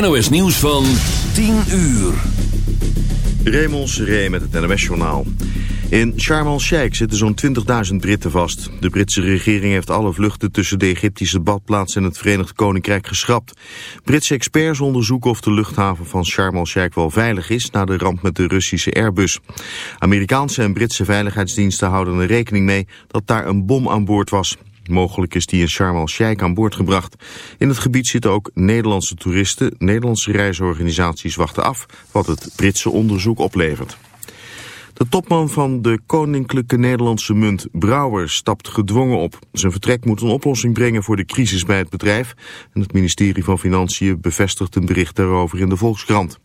NOS Nieuws van 10 uur. Raymond Seré met het NOS Journaal. In Sharm el-Sheikh zitten zo'n 20.000 Britten vast. De Britse regering heeft alle vluchten tussen de Egyptische badplaats en het Verenigd Koninkrijk geschrapt. Britse experts onderzoeken of de luchthaven van Sharm el-Sheikh wel veilig is na de ramp met de Russische Airbus. Amerikaanse en Britse veiligheidsdiensten houden er rekening mee dat daar een bom aan boord was. Mogelijk is die in Sharm el-Sheikh aan boord gebracht. In het gebied zitten ook Nederlandse toeristen. Nederlandse reisorganisaties wachten af wat het Britse onderzoek oplevert. De topman van de Koninklijke Nederlandse Munt, Brouwer, stapt gedwongen op. Zijn vertrek moet een oplossing brengen voor de crisis bij het bedrijf. En het ministerie van Financiën bevestigt een bericht daarover in de Volkskrant.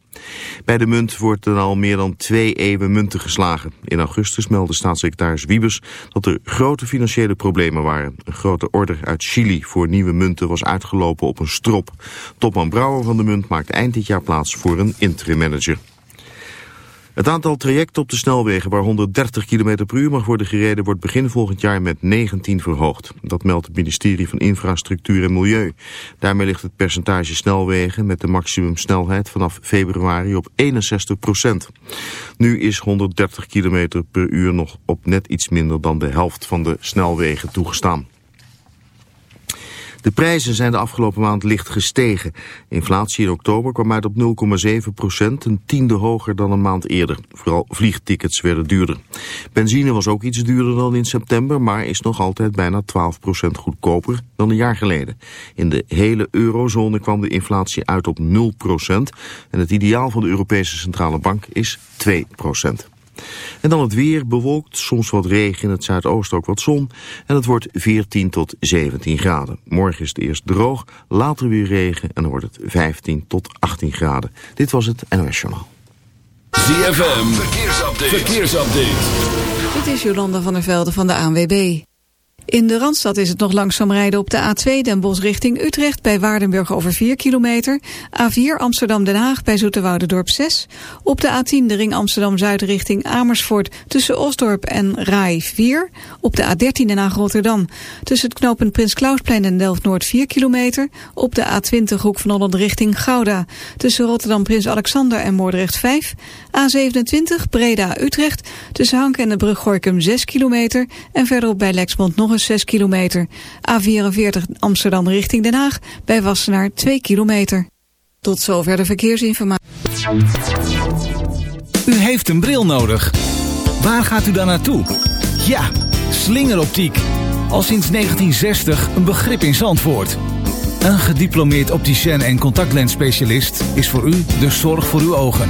Bij de munt wordt er al meer dan twee eeuwen munten geslagen. In augustus meldde staatssecretaris Wiebes dat er grote financiële problemen waren. Een grote order uit Chili voor nieuwe munten was uitgelopen op een strop. Topman Brouwer van de munt maakt eind dit jaar plaats voor een interim manager. Het aantal trajecten op de snelwegen waar 130 km per uur mag worden gereden... wordt begin volgend jaar met 19 verhoogd. Dat meldt het ministerie van Infrastructuur en Milieu. Daarmee ligt het percentage snelwegen met de maximumsnelheid vanaf februari op 61 procent. Nu is 130 km per uur nog op net iets minder dan de helft van de snelwegen toegestaan. De prijzen zijn de afgelopen maand licht gestegen. Inflatie in oktober kwam uit op 0,7 procent, een tiende hoger dan een maand eerder. Vooral vliegtickets werden duurder. Benzine was ook iets duurder dan in september, maar is nog altijd bijna 12 procent goedkoper dan een jaar geleden. In de hele eurozone kwam de inflatie uit op 0 procent en het ideaal van de Europese Centrale Bank is 2 procent. En dan het weer, bewolkt, soms wat regen, in het zuidoosten ook wat zon. En het wordt 14 tot 17 graden. Morgen is het eerst droog, later weer regen en dan wordt het 15 tot 18 graden. Dit was het NOS Journaal. ZFM, verkeersupdate. verkeersupdate. Dit is Jolanda van der Velde van de ANWB. In de Randstad is het nog langzaam rijden op de A2 Den Bosch richting Utrecht... bij Waardenburg over 4 kilometer. A4 Amsterdam-Den Haag bij Zoeterwoude-dorp 6. Op de A10 de ring Amsterdam-Zuid richting Amersfoort... tussen Osdorp en Rai 4. Op de A13 Den Haag-Rotterdam. Tussen het knooppunt Prins Klausplein en Delft-Noord 4 kilometer. Op de A20 Hoek van Holland richting Gouda. Tussen Rotterdam Prins Alexander en Moordrecht 5. A27 Breda-Utrecht. Tussen Hank en de brug Gorkum 6 kilometer. En verderop bij Lexmond nog eens 6 kilometer. A44 Amsterdam richting Den Haag. Bij Wassenaar 2 kilometer. Tot zover de verkeersinformatie. U heeft een bril nodig. Waar gaat u dan naartoe? Ja, slingeroptiek. Al sinds 1960 een begrip in Zandvoort. Een gediplomeerd opticien en contactlensspecialist is voor u de zorg voor uw ogen.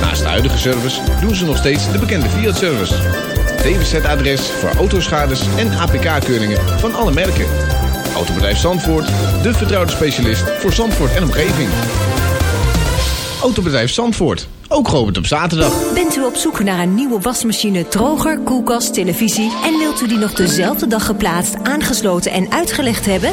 Naast de huidige service doen ze nog steeds de bekende Fiat-service. DWZ-adres voor autoschades en APK-keuringen van alle merken. Autobedrijf Zandvoort, de vertrouwde specialist voor Zandvoort en omgeving. Autobedrijf Zandvoort, ook geopend op zaterdag. Bent u op zoek naar een nieuwe wasmachine, droger, koelkast, televisie... en wilt u die nog dezelfde dag geplaatst, aangesloten en uitgelegd hebben?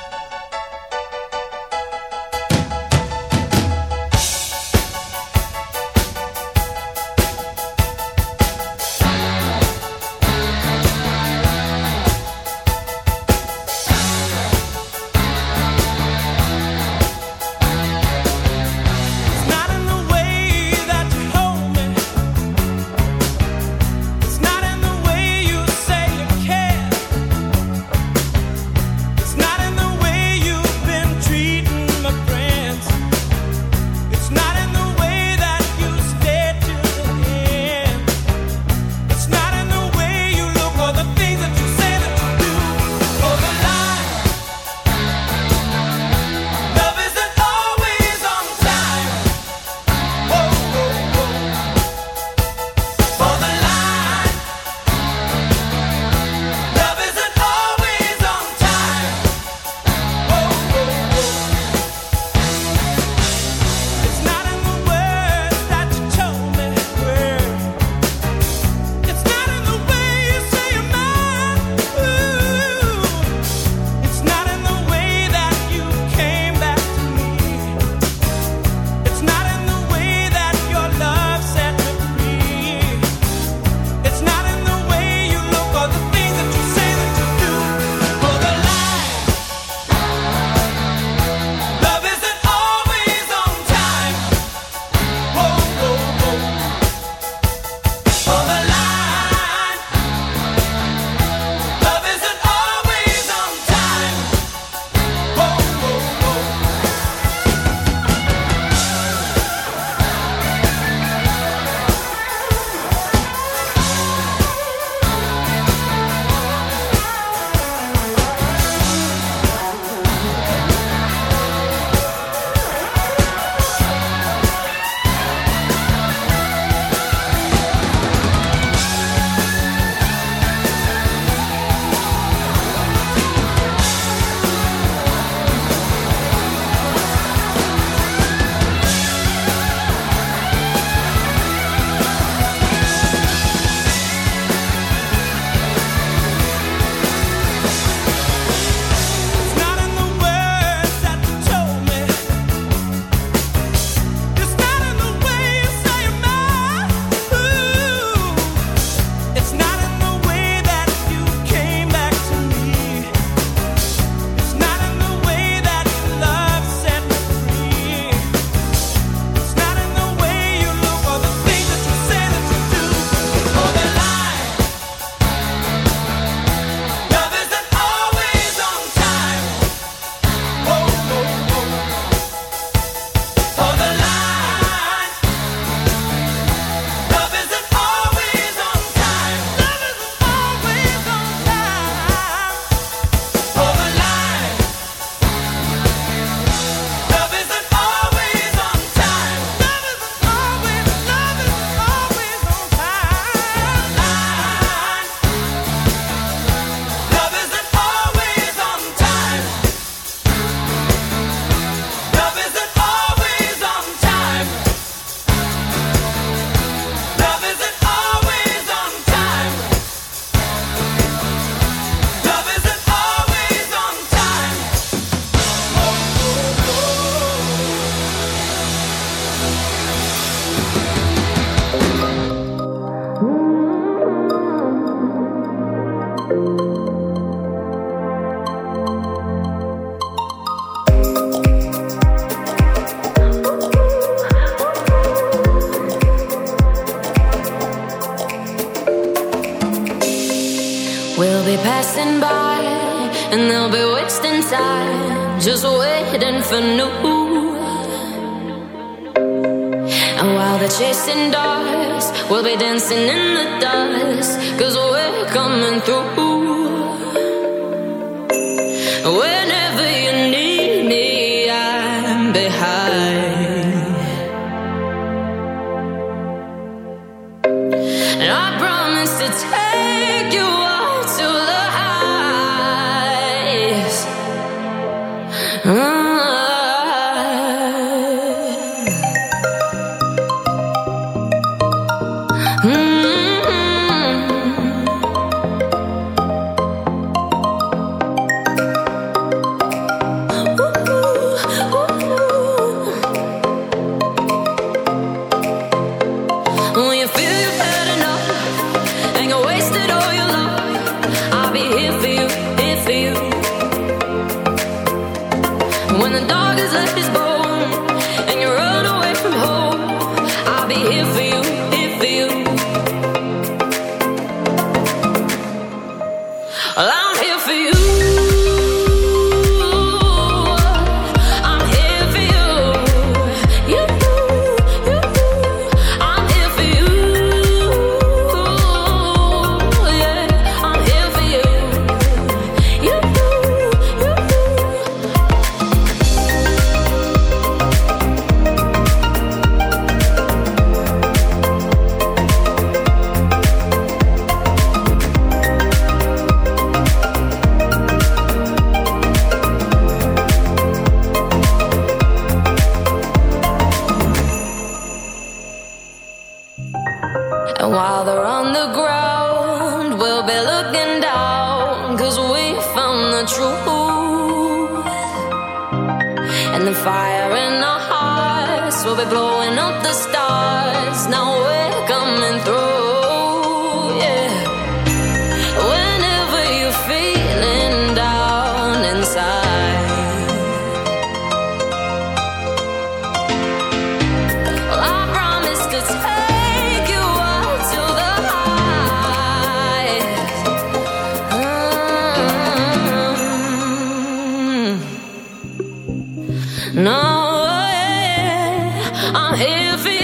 No, yeah, I'm here for you.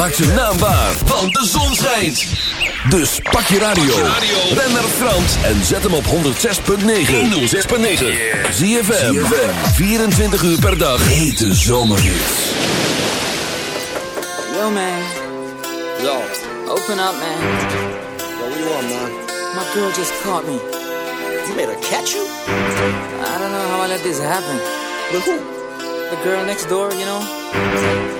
Maak zijn naam waar, want de zon schijnt. Dus pak je radio. Ben naar Frans en zet hem op 106.9. 106.9. ZFM. 24 uur per dag. Hete zomerhits. Yo, man. Yo, Open up, man. yo, what you want, man? My girl just caught me. You made her catch you? I don't know how I let this happen. With who? The girl next door, you know?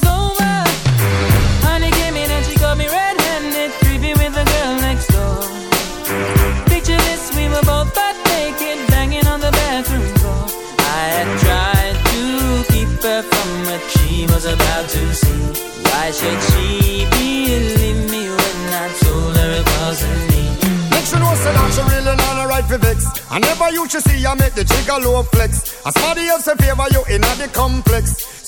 say that she really not a right for vex. I never used to see I make the jigger low flex. As somebody else in favor you in the complex.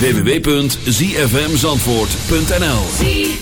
www.ziefmzandvoort.nl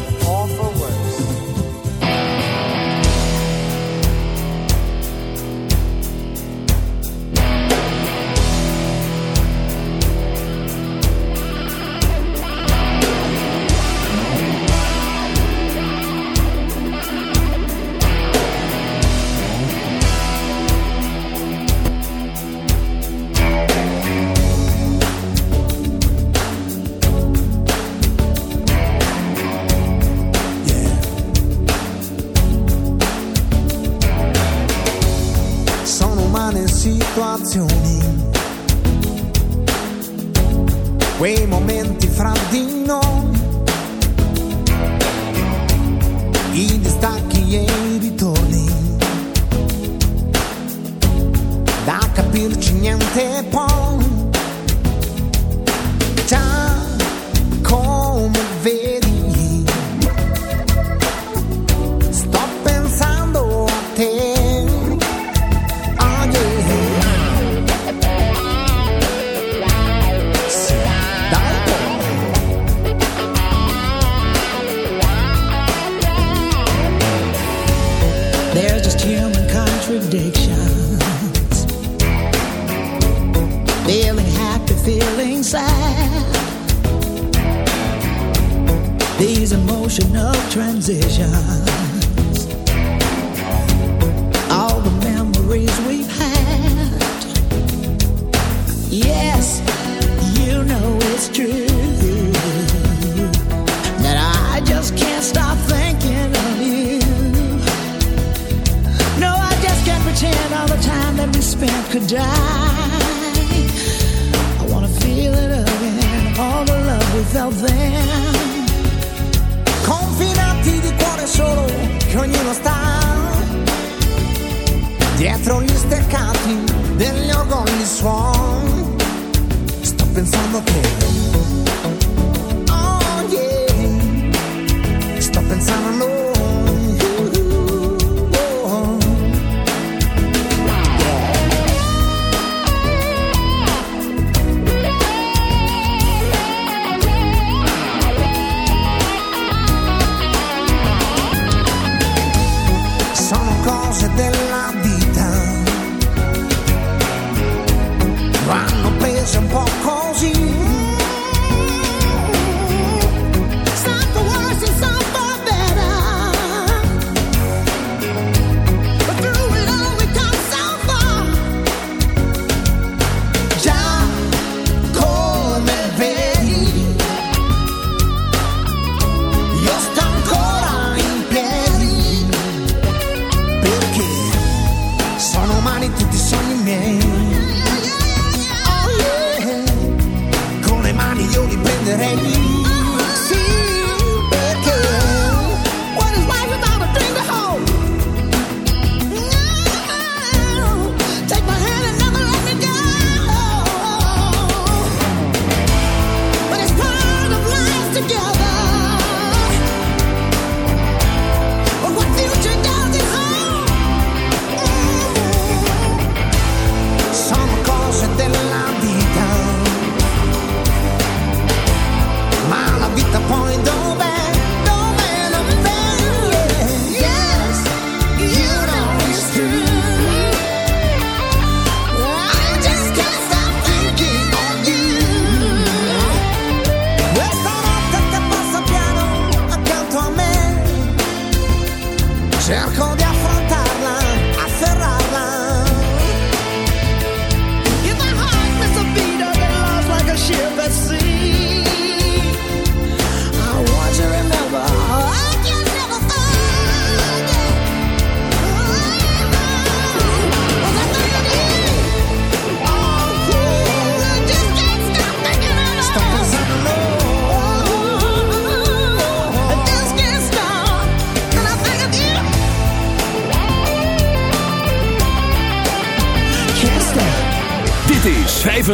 then you're going strong. Stop and some of Now come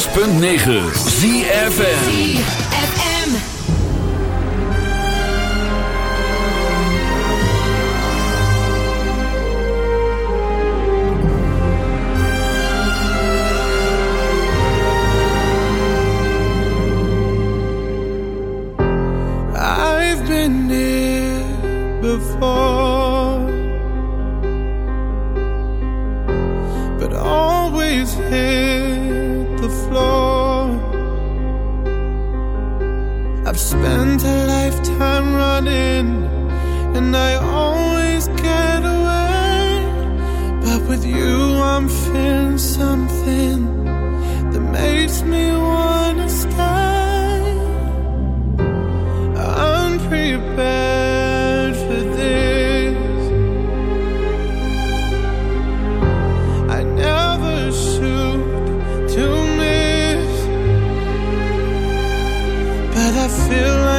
106.9 Zie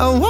I want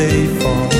they fall